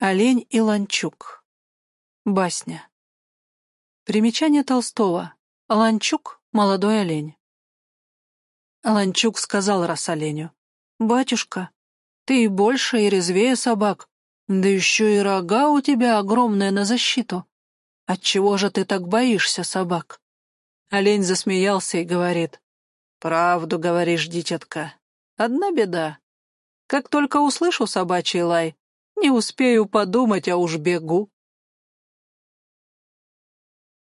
Олень и Ланчук. Басня. Примечание Толстого. Ланчук — молодой олень. Ланчук сказал раз оленю. «Батюшка, ты и больше, и резвее собак, да еще и рога у тебя огромные на защиту. Отчего же ты так боишься собак?» Олень засмеялся и говорит. «Правду говоришь, дитятка. Одна беда. Как только услышу собачий лай, не успею подумать, а уж бегу.